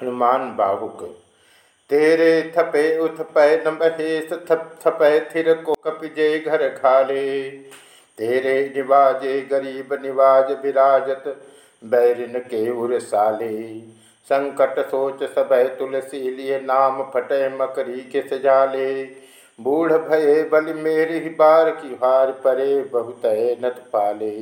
हनुमान बाहुक, तेरे थपे उथ पै न महेश थप थपै थिर को कपिजे घर खाले, तेरे निवाजे गरीब निवाज विराजत बैरिन के उर साले। संकट सोच सब तुलसी लिए नाम फटे मकरी के सजाले, बूढ़ भये बल मेरी बार की हार परे बहुत नत पाले।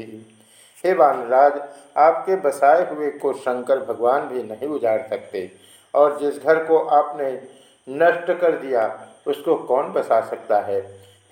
हे वानराज आपके बसाए हुए को शंकर भगवान भी नहीं उजाड़ सकते। और जिस घर को आपने नष्ट कर दिया, उसको कौन बसा सकता है?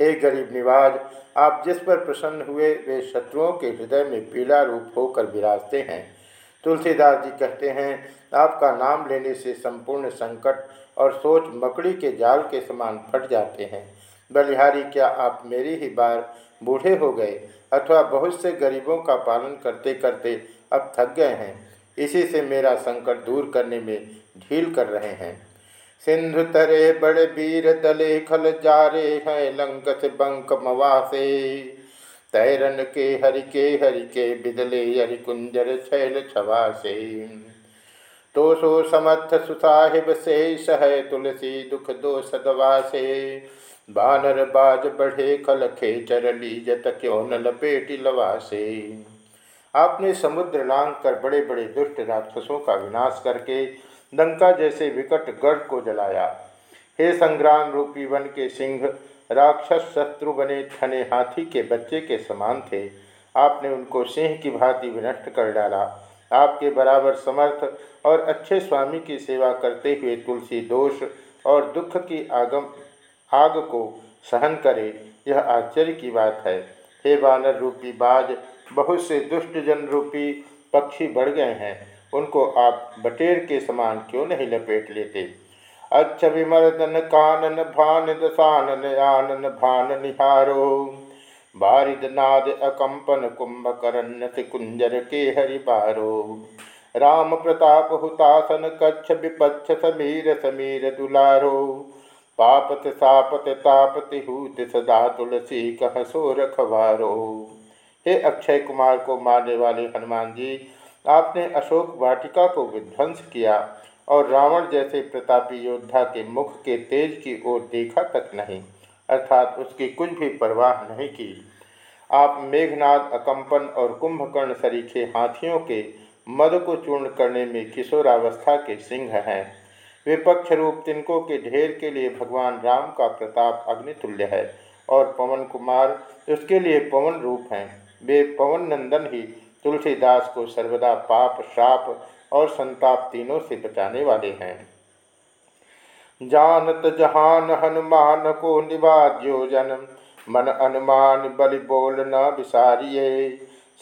हे गरीब निवाज, आप जिस पर प्रसन्न हुए, वे शत्रुओं के हृदय में पीड़ा रूप होकर विराजते हैं। तुलसीदास जी कहते हैं, आपका नाम लेने से संपूर्ण संकट और सोच मकड़ी के जाल के समान फट जाते हैं। बलिहारी, क्या आप मेरी ही बार बूढ़े हो गए अथवा बहुत से गरीबों का पालन करते करते अब थक गए हैं। इसी से मेरा संकट दूर करने में ढील कर रहे हैं। सिंधु तरे बड़े वीर दले खल जा जारे हैं लंक से बंक मवासे। तैरन के, हरि के बिदले, हरि कुंजर छैल छवासे। तो सो समर्थ सुसाहिब से सह तुलसी दुख दो सदवासे बानर बाज बढ़े खल खेचर लीजत क्यों न लपेटी लवासे आपने समुद्र लांग कर बड़े बड़े दुष्ट राक्षसों का विनाश करके लंका जैसे विकट गढ़ को जलाया। हे संग्राम रूपी वन के सिंह, राक्षस शत्रु बने ठने हाथी के बच्चे के समान थे। आपने उनको सिंह की भांति विनष्ट कर डाला। आपके बराबर समर्थ और अच्छे स्वामी की सेवा करते हुए तुलसी दोष और दुख की आगम, आग को सहन करे, यह आश्चर्य की बात है। हे वानर रूपी बाज, बहुत से दुष्ट जन रूपी पक्षी बढ़ गए हैं। उनको आप बटेर के समान क्यों नहीं लपेट लेते? अच्छ विमर्दन, कानन भान दसानन आनन, भान निहारो। बारिद नाद अकंपन कुंभकर्ण कुंजर के हरिबारो राम प्रताप हुतासन कच्छ विपच्छ समीर समीर दुलारो। पापत सापत तापति हूत सदा तुलसी कह सो रखवारो हे अक्षय कुमार को मारने वाले हनुमान जी, आपने अशोक वाटिका को विध्वंस किया और रावण जैसे प्रतापी योद्धा के मुख के तेज की ओर देखा तक नहीं। अर्थात उसकी कुछ भी परवाह नहीं की। आप मेघनाद, अकंपन और कुंभकर्ण सरीखे हाथियों के मद को चूर्ण करने में किशोरावस्था के सिंह हैं। विपक्ष रूप तिनकों के ढेर के लिए भगवान राम का प्रताप अग्नितुल्य है और पवन कुमार उसके लिए पवन रूप हैं। वे पवन नंदन ही तुलसीदास को सर्वदा पाप, श्राप और संताप तीनों से बचाने वाले हैं। जानत जहान हनुमान को निवाद्यो जन मन अनुमान बलि बोल न विसारिये।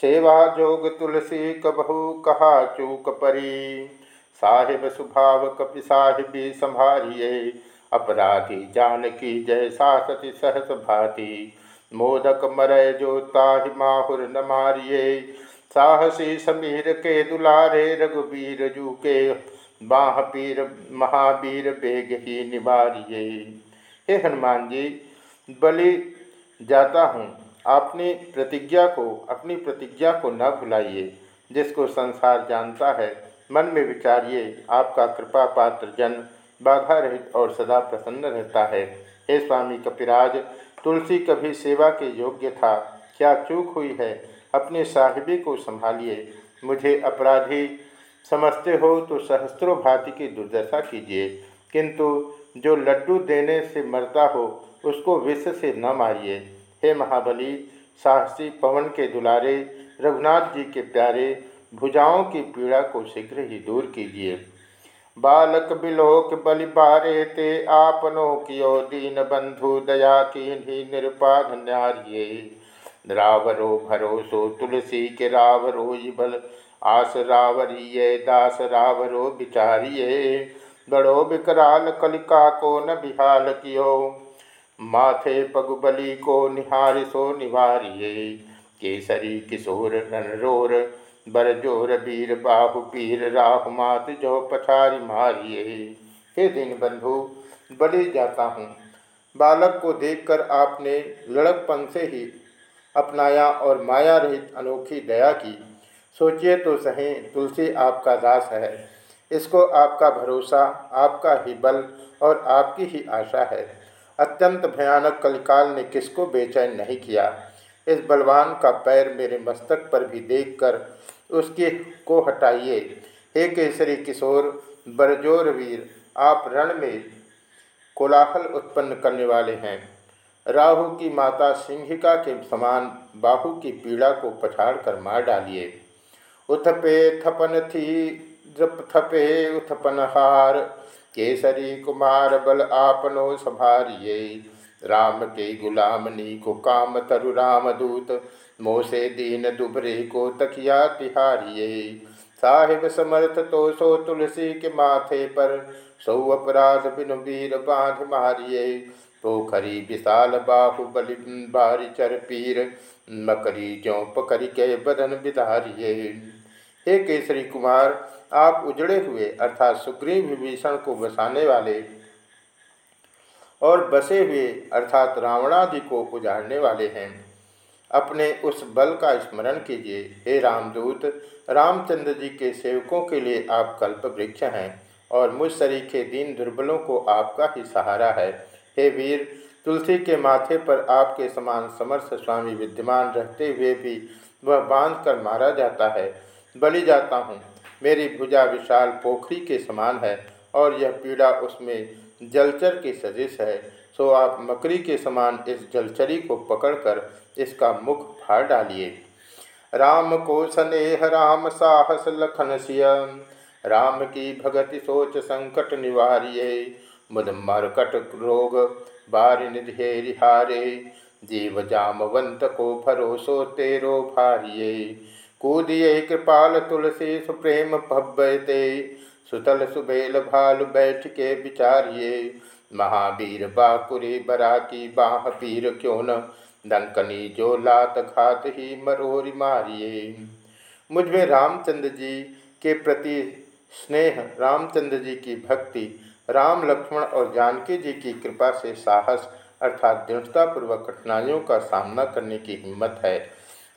सेवा जोग तुलसी कबहू कहा चूक परी। साहिब सुभाव कपि साहिबी संभारिये। अपराधी जानकी जय सासति सहस भाति। मोदक मरय जो ताहि माहुर न मारिये। साहसी समीर के दुलारे रघुबीर जू के बाह पीर महावीर बेग ही निवारिये हे हनुमान जी, बलि जाता हूँ। आपने प्रतिज्ञा को, अपनी प्रतिज्ञा को न भुलाइए। जिसको संसार जानता है, मन में विचारिए, आपका कृपा पात्र जन बाघा रहित और सदा प्रसन्न रहता है। हे स्वामी कपिराज, तुलसी कभी सेवा के योग्य था। क्या चूक हुई है? अपने साहिबी को संभालिए। मुझे अपराधी समझते हो तो सहस्त्रों भांति की दुर्दशा कीजिए। किंतु जो लड्डू देने से मरता हो, उसको विष से न मारिए। हे महाबली, साहसी पवन के दुलारे, रघुनाथ जी के प्यारे, भुजाओं की पीड़ा को शीघ्र ही दूर कीजिए। बालक बिलोक बलि बारे ते आपनो कियो दीन बंधु दया की निरुपाध न्यारिये रावरो भरोसो तुलसी के रावरो बल आस रावरिये दास रावरो बिचारिये बड़ो विकराल कलिका को न बिहाल कियो। माथे पगुबली को निहार सो निवारिये, केसरी, किशोर रणरोर बरजोर, वीर, बाहु, पीर, राहु, मात जो पछारी मारिये। हे दिन बंधु बलि जाता हूँ। बालक को देखकर आपने लड़कपन से ही अपनाया और माया रहित अनोखी दया की। सोचिए तो सही, तुलसी आपका दास है। इसको आपका भरोसा, आपका ही बल और आपकी ही आशा है। अत्यंत भयानक कलिकाल ने किसको बेचैन नहीं किया? इस बलवान का पैर मेरे मस्तक पर भी देखकर उसके को हटाइए। हे केसरी किशोर, बरजोर वीर, आप रण में कोलाहल उत्पन्न करने वाले हैं। राहु की माता सिंहिका के समान बाहु की पीड़ा को पछाड़ कर मार डालिए। उथपे थपन थी, जप थपे उथपन हार। केसरी कुमार बल आपनो संभारिये। राम के गुलाम नी को काम तरु राम दूत। मोसे दीन दुबरे को तकिया तिहारिये। साहिब समर्थ तो सो तुलसी के माथे पर। सौ अपराध बिन वीर बाँध मारिये। पोखरी विशाल बाहुबलि बारी चर पीर, मकरी जो पकरी के बदन विधारिये हे केसरी कुमार, आप उजड़े हुए अर्थात सुग्रीव विभीषण को बसाने वाले और बसे हुए अर्थात रावणादि को उजाड़ने वाले हैं। अपने उस बल का स्मरण कीजिए। हे रामदूत, रामचंद्र जी के सेवकों के लिए आप कल्प वृक्ष हैं और मुझ सरीखे दीन दुर्बलों को आपका ही सहारा है। हे वीर, तुलसी के माथे पर आपके समान समर्थ स्वामी विद्यमान रहते हुए भी वह बाँध कर मारा जाता है। बलि जाता हूँ। मेरी भुजा विशाल पोखरी के समान है और यह पीड़ा उसमें जलचर की सजिश है। सो आप मकरी के समान इस जलचरी को पकड़कर इसका मुख फाड़ डालिए। राम को स्नेह, राम साहस, लखन सियम राम की भगति सोच संकट निवारिये मुद मरकट रोग बारि निधे रिहारे जीव जामवंत को भरोसो तेरो भारिये। कूदिये कृपाल तुलसी सुप्रेम भव्यते, सुतल सुबेल भाल बैठ के विचारिये। महावीर बाकुरी बरा की बाह पीर क्यों न, दंकनी जो लात घात ही मरोरी मारिये। मुझमें रामचंद्र जी के प्रति स्नेह, रामचंद्र जी की भक्ति राम, लक्ष्मण और जानकी जी की कृपा से साहस अर्थात दृढ़तापूर्वक कठिनाइयों का सामना करने की हिम्मत है।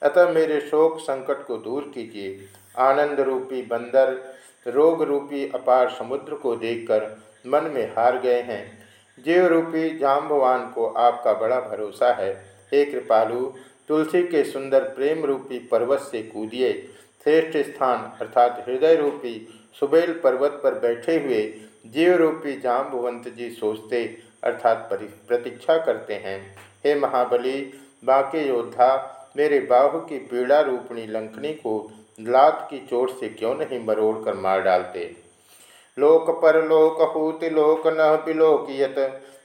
अतः मेरे शोक संकट को दूर कीजिए। आनंद रूपी बंदर, रोग रूपी अपार समुद्र को देखकर मन में हार गए हैं। जीव रूपी जाम्बवान को आपका बड़ा भरोसा है। हे कृपालु, तुलसी के सुंदर प्रेम रूपी पर्वत से कूदिए। श्रेष्ठ स्थान अर्थात हृदय रूपी सुबेल पर्वत पर बैठे हुए जीव रूपी जाम्बवंत जी सोचते अर्थात प्रतीक्षा करते हैं। हे महाबली, बाके योद्धा, मेरे बाहु की पीड़ा रूपणी लंकनी को लात की चोट से क्यों नहीं मरोड़ कर मार डालते? लोक पर लोक हूति, लोक न बिलोकियत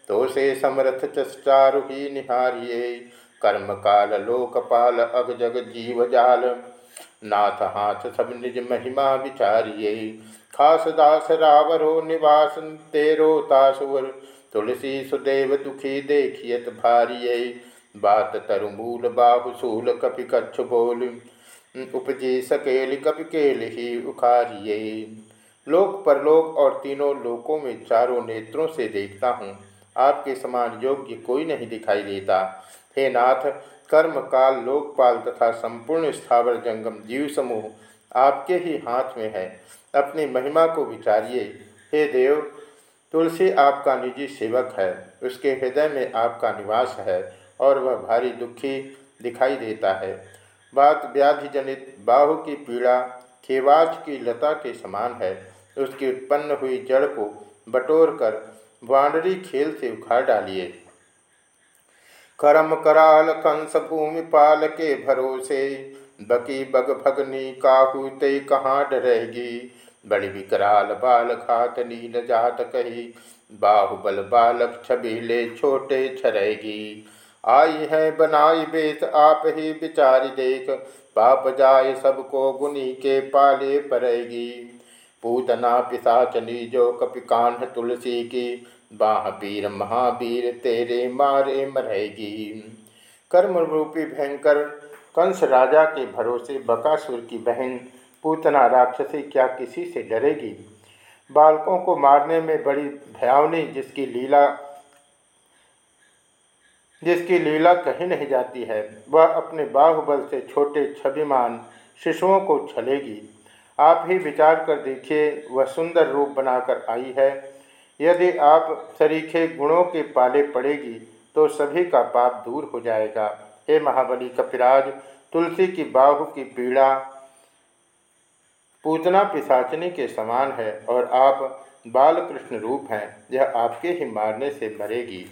तो से समर्थ चारु ही निहारिये। कर्म काल लोकपाल अग जग जीव जाल। नाथ हाथ सब निज महिमा विचारिये। खास दास रावरो निवास, तेरो तासुवर तुलसी सुदेव दुखी देखियत भारिये। बात तरुमूल बाहुसूल कपि कच्छ बोल, उपजे सकेल, कपि केल ही उखारिये। लोक परलोक और तीनों लोकों में चारों नेत्रों से देखता हूँ। आपके समान योग्य कोई नहीं दिखाई देता। हे नाथ कर्म काल लोकपाल तथा संपूर्ण स्थावर जंगम जीव समूह आपके ही हाथ में है। अपनी महिमा को विचारिए। हे देव, तुलसी आपका निजी सेवक है। उसके हृदय में आपका निवास है और वह भारी दुखी दिखाई देता है। बात व्याधि जनित बाहु की पीड़ा खेवाच की लता के समान है। उसकी उत्पन्न हुई जड़ को बटोर कर वानरी खेल से उखाड़ डालिए। करम कराल कंस भूमि पाल के भरोसे। बकी बग भगनी काहू ते कहाँ डरेगी। बड़ी विकराल बाल घात नील जात कही। बाहुबल बालक छबीले छोटे छरेगी। आई है बनाई बेत आप ही विचारी देख। पाप जाए सबको गुनी के पाले पड़ेगी पूतना पिशाचनी जो कपि कान्ह तुलसी की। बाह पीर महावीर तेरे मारे मरेगी। कर्म रूपी भयंकर कंस राजा के भरोसे बकासुर की बहन, पूतना राक्षसी क्या किसी से डरेगी? बालकों को मारने में बड़ी भयावनी जिसकी लीला जिसकी लीला कहीं नहीं जाती है, वह अपने बाहुबल से छोटे छविमान शिशुओं को छलेगी। आप ही विचार कर देखिए, वह सुंदर रूप बनाकर आई है यदि आप सरीखे गुणों के पाले पड़ेगी तो सभी का पाप दूर हो जाएगा। हे महाबली कपिराज, तुलसी की बाहु की पीड़ा पूजना पिसाचनी के समान है और आप बालकृष्ण रूप हैं, यह आपके ही मारने से मरेगी।